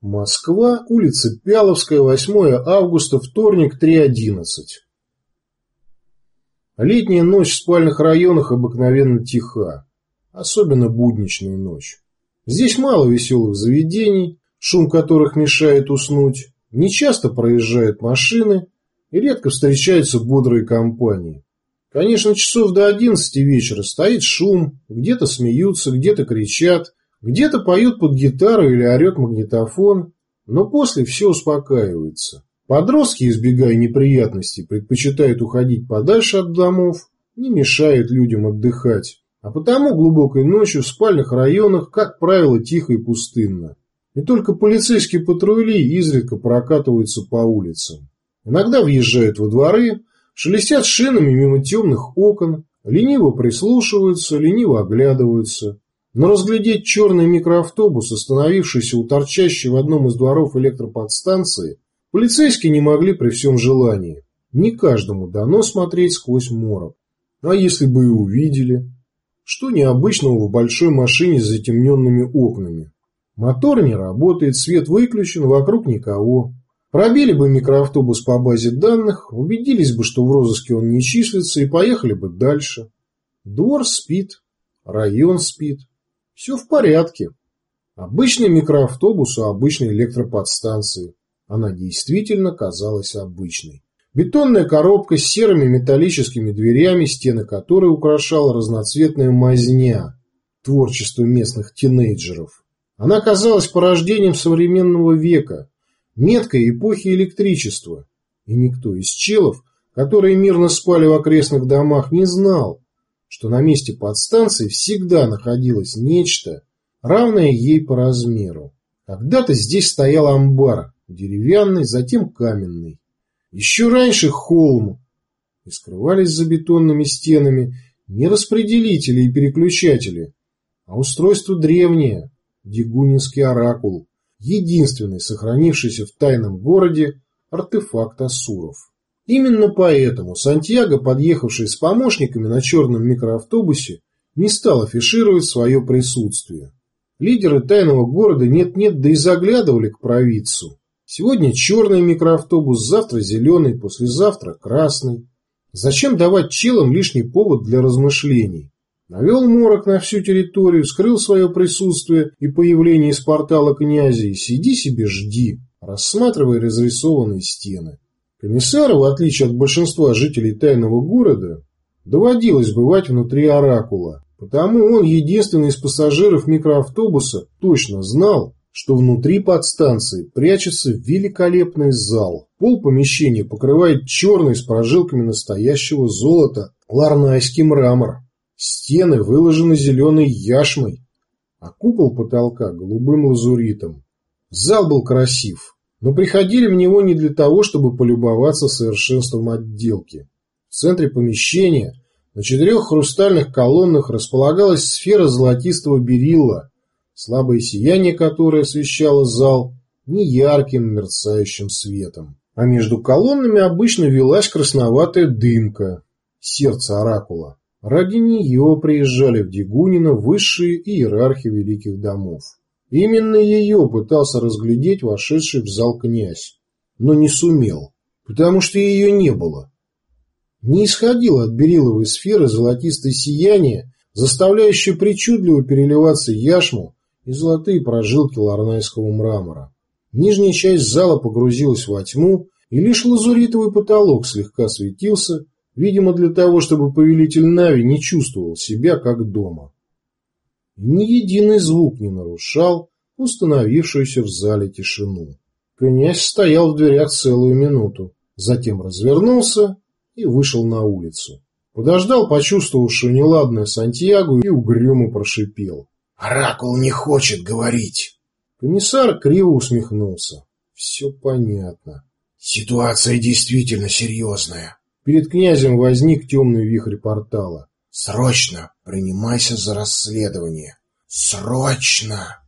Москва, улица Пяловская, 8 августа, вторник, 3.11. Летняя ночь в спальных районах обыкновенно тиха, особенно будничная ночь. Здесь мало веселых заведений, шум которых мешает уснуть, нечасто проезжают машины и редко встречаются бодрые компании. Конечно, часов до 11 вечера стоит шум, где-то смеются, где-то кричат, где-то поют под гитару или орет магнитофон, но после все успокаивается. Подростки, избегая неприятностей, предпочитают уходить подальше от домов, не мешают людям отдыхать, а потому глубокой ночью в спальных районах, как правило, тихо и пустынно. И только полицейские патрули изредка прокатываются по улицам. Иногда въезжают во дворы, шелестят шинами мимо темных окон, лениво прислушиваются, лениво оглядываются. Но разглядеть черный микроавтобус, остановившийся у торчащей в одном из дворов электроподстанции, полицейские не могли при всем желании. Не каждому дано смотреть сквозь морок. А если бы и увидели? Что необычного в большой машине с затемненными окнами? Мотор не работает, свет выключен, вокруг никого. Пробили бы микроавтобус по базе данных, убедились бы, что в розыске он не числится, и поехали бы дальше. Двор спит, район спит. Все в порядке. Обычный микроавтобус у обычной электроподстанции. Она действительно казалась обычной. Бетонная коробка с серыми металлическими дверями, стены которой украшала разноцветная мазня, творчество местных тинейджеров. Она казалась порождением современного века, меткой эпохи электричества. И никто из челов, которые мирно спали в окрестных домах, не знал, что на месте подстанции всегда находилось нечто, равное ей по размеру. Когда-то здесь стоял амбар, деревянный, затем каменный. Еще раньше холм, и скрывались за бетонными стенами не распределители и переключатели, а устройство древнее, Дегунинский оракул, единственный сохранившийся в тайном городе артефакт Асуров. Именно поэтому Сантьяго, подъехавший с помощниками на черном микроавтобусе, не стал афишировать свое присутствие. Лидеры тайного города нет-нет, да и заглядывали к провидцу. Сегодня черный микроавтобус, завтра зеленый, послезавтра красный. Зачем давать челам лишний повод для размышлений? Навел морок на всю территорию, скрыл свое присутствие и появление из портала князя и сиди себе жди, рассматривая разрисованные стены. Комиссару, в отличие от большинства жителей тайного города, доводилось бывать внутри оракула, потому он, единственный из пассажиров микроавтобуса, точно знал, что внутри подстанции прячется великолепный зал. Пол помещения покрывает черный с прожилками настоящего золота ларнайский мрамор. Стены выложены зеленой яшмой, а купол потолка голубым лазуритом. Зал был красив, но приходили в него не для того, чтобы полюбоваться совершенством отделки. В центре помещения на четырех хрустальных колоннах располагалась сфера золотистого берилла, слабое сияние которой освещало зал неярким мерцающим светом. А между колоннами обычно велась красноватая дымка, сердце оракула. Ради нее приезжали в Дегунино высшие иерархи великих домов. Именно ее пытался разглядеть вошедший в зал князь, но не сумел, потому что ее не было. Не исходило от бериловой сферы золотистое сияние, заставляющее причудливо переливаться яшму и золотые прожилки ларнайского мрамора. Нижняя часть зала погрузилась во тьму, и лишь лазуритовый потолок слегка светился, видимо для того, чтобы повелитель Нави не чувствовал себя как дома ни единый звук не нарушал установившуюся в зале тишину. Князь стоял в дверях целую минуту, затем развернулся и вышел на улицу. Подождал, почувствовавшую неладное Сантьяго, и угрюмо прошипел. «Оракул не хочет говорить!» Комиссар криво усмехнулся. «Все понятно. Ситуация действительно серьезная». Перед князем возник темный вихрь портала. Срочно принимайся за расследование. Срочно!